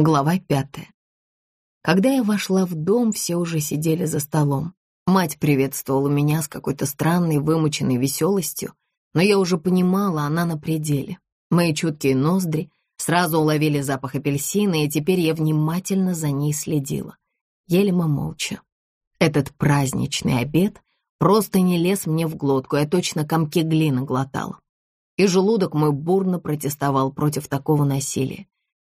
Глава пятая. Когда я вошла в дом, все уже сидели за столом. Мать приветствовала меня с какой-то странной, вымученной веселостью, но я уже понимала, она на пределе. Мои чуткие ноздри сразу уловили запах апельсина, и теперь я внимательно за ней следила. Ели мы молча. Этот праздничный обед просто не лез мне в глотку, я точно комки глины глотала. И желудок мой бурно протестовал против такого насилия.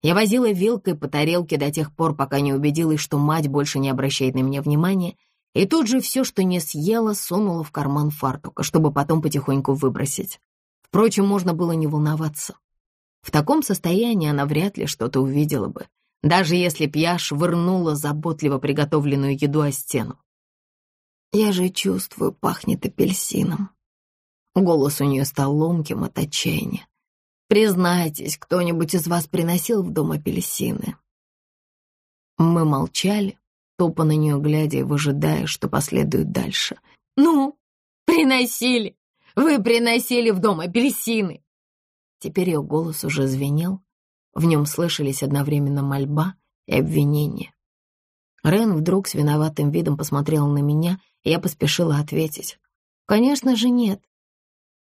Я возила вилкой по тарелке до тех пор, пока не убедилась, что мать больше не обращает на меня внимания, и тут же все, что не съела, сунула в карман фартука, чтобы потом потихоньку выбросить. Впрочем, можно было не волноваться. В таком состоянии она вряд ли что-то увидела бы, даже если б я швырнула заботливо приготовленную еду о стену. «Я же чувствую, пахнет апельсином». Голос у нее стал ломким от отчаяния. «Признайтесь, кто-нибудь из вас приносил в дом апельсины?» Мы молчали, тупо на нее глядя и выжидая, что последует дальше. «Ну, приносили! Вы приносили в дом апельсины!» Теперь ее голос уже звенел, в нем слышались одновременно мольба и обвинение. Рен вдруг с виноватым видом посмотрела на меня, и я поспешила ответить. «Конечно же нет».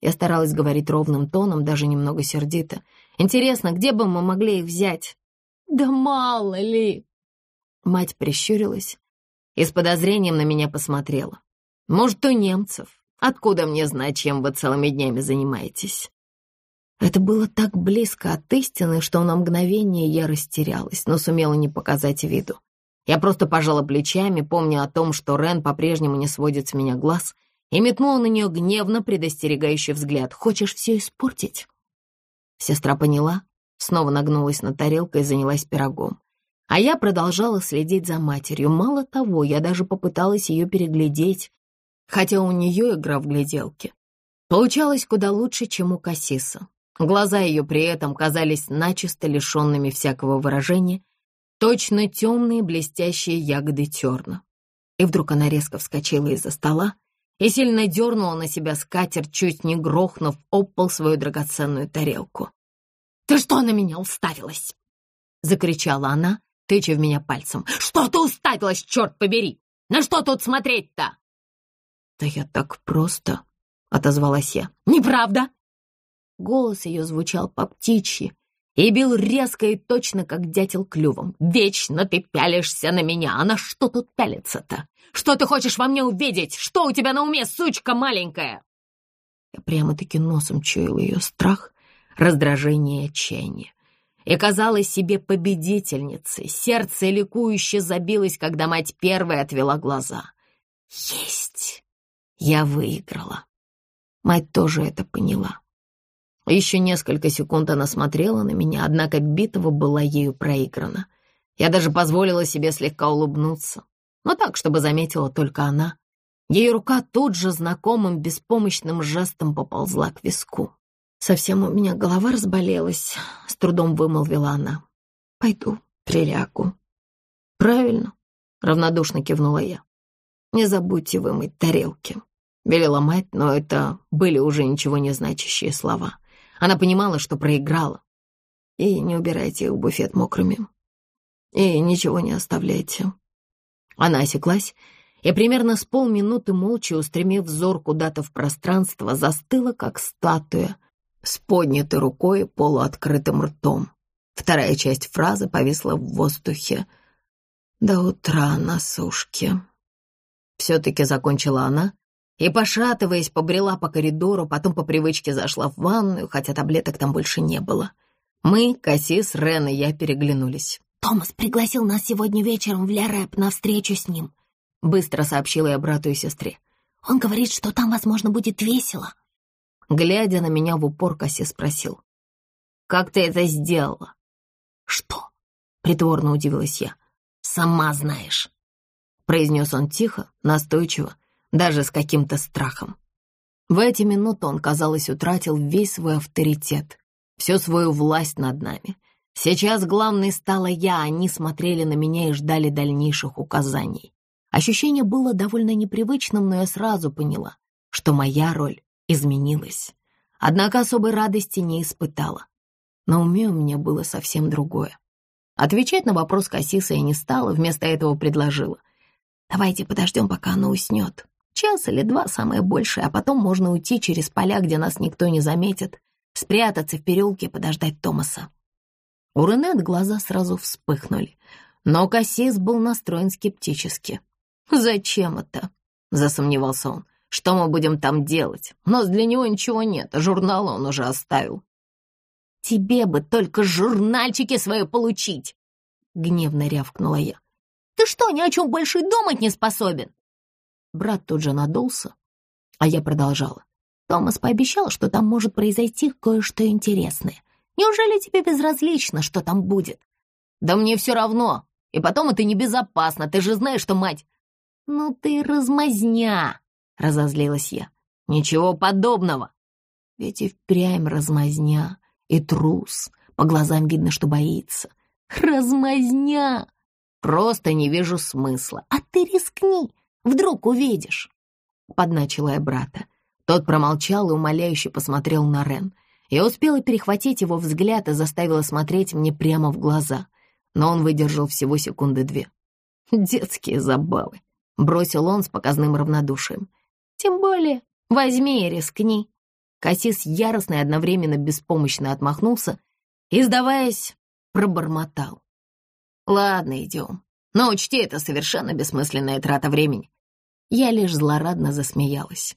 Я старалась говорить ровным тоном, даже немного сердито. «Интересно, где бы мы могли их взять?» «Да мало ли!» Мать прищурилась и с подозрением на меня посмотрела. «Может, у немцев? Откуда мне знать, чем вы целыми днями занимаетесь?» Это было так близко от истины, что на мгновение я растерялась, но сумела не показать виду. Я просто пожала плечами, помня о том, что Рен по-прежнему не сводит с меня глаз, и метнула на нее гневно предостерегающий взгляд. «Хочешь все испортить?» Сестра поняла, снова нагнулась на тарелку и занялась пирогом. А я продолжала следить за матерью. Мало того, я даже попыталась ее переглядеть, хотя у нее игра в гляделке. Получалось куда лучше, чем у Кассиса. Глаза ее при этом казались начисто лишенными всякого выражения, точно темные блестящие ягоды терна. И вдруг она резко вскочила из-за стола и сильно дернула на себя скатерть, чуть не грохнув об пол свою драгоценную тарелку. «Ты что на меня уставилась?» — закричала она, тыча в меня пальцем. «Что ты уставилась, черт побери? На что тут смотреть-то?» «Да я так просто», — отозвалась я. «Неправда!» Голос ее звучал по птичьи и бил резко и точно, как дятел клювом. «Вечно ты пялишься на меня, а на что тут пялиться-то? Что ты хочешь во мне увидеть? Что у тебя на уме, сучка маленькая?» Я прямо-таки носом чуял ее страх, раздражение и отчаяние. И казалась себе победительницей. Сердце ликующе забилось, когда мать первая отвела глаза. «Есть! Я выиграла!» Мать тоже это поняла. Еще несколько секунд она смотрела на меня, однако битва была ею проиграна. Я даже позволила себе слегка улыбнуться, но так, чтобы заметила только она. Ее рука тут же знакомым беспомощным жестом поползла к виску. «Совсем у меня голова разболелась», — с трудом вымолвила она. «Пойду, прилягу». «Правильно», — равнодушно кивнула я. «Не забудьте вымыть тарелки», — велела мать, но это были уже ничего не значащие слова. Она понимала, что проиграла. И не убирайте в буфет мокрыми. И ничего не оставляйте. Она осеклась и примерно с полминуты молча, устремив взор куда-то в пространство, застыла, как статуя, с поднятой рукой и полуоткрытым ртом. Вторая часть фразы повисла в воздухе. «До утра на сушке». Все-таки закончила она, и, пошатываясь, побрела по коридору, потом по привычке зашла в ванную, хотя таблеток там больше не было. Мы, Кассис, Рен и я переглянулись. «Томас пригласил нас сегодня вечером в Ля-Рэп на встречу с ним», — быстро сообщила я брату и сестре. «Он говорит, что там, возможно, будет весело». Глядя на меня в упор, Кассис спросил. «Как ты это сделала?» «Что?» — притворно удивилась я. «Сама знаешь», — произнес он тихо, настойчиво, даже с каким-то страхом. В эти минуты он, казалось, утратил весь свой авторитет, всю свою власть над нами. Сейчас главной стала я, они смотрели на меня и ждали дальнейших указаний. Ощущение было довольно непривычным, но я сразу поняла, что моя роль изменилась. Однако особой радости не испытала. На уме у меня было совсем другое. Отвечать на вопрос Кассиса я не стала, вместо этого предложила. «Давайте подождем, пока она уснет. Час или два, самое большее, а потом можно уйти через поля, где нас никто не заметит, спрятаться в переулке и подождать Томаса». У Ренет глаза сразу вспыхнули, но Кассис был настроен скептически. «Зачем это?» — засомневался он. «Что мы будем там делать? У нас для него ничего нет, а журнал он уже оставил». «Тебе бы только журнальчики свои получить!» — гневно рявкнула я. «Ты что, ни о чем больше думать не способен?» Брат тут же надулся, а я продолжала. Томас пообещал, что там может произойти кое-что интересное. Неужели тебе безразлично, что там будет? Да мне все равно. И потом это небезопасно. Ты же знаешь, что мать... Ну ты размазня, разозлилась я. Ничего подобного. Ведь и впрямь размазня, и трус. По глазам видно, что боится. Размазня! Просто не вижу смысла. А ты рискни. Вдруг увидишь!» Подначила я брата. Тот промолчал и умоляюще посмотрел на Рен. Я успела перехватить его взгляд и заставила смотреть мне прямо в глаза, но он выдержал всего секунды две. «Детские забавы», — бросил он с показным равнодушием. «Тем более, возьми и рискни». Кассис яростно и одновременно беспомощно отмахнулся и, сдаваясь, пробормотал. «Ладно, идем. Но учти, это совершенно бессмысленная трата времени. Я лишь злорадно засмеялась.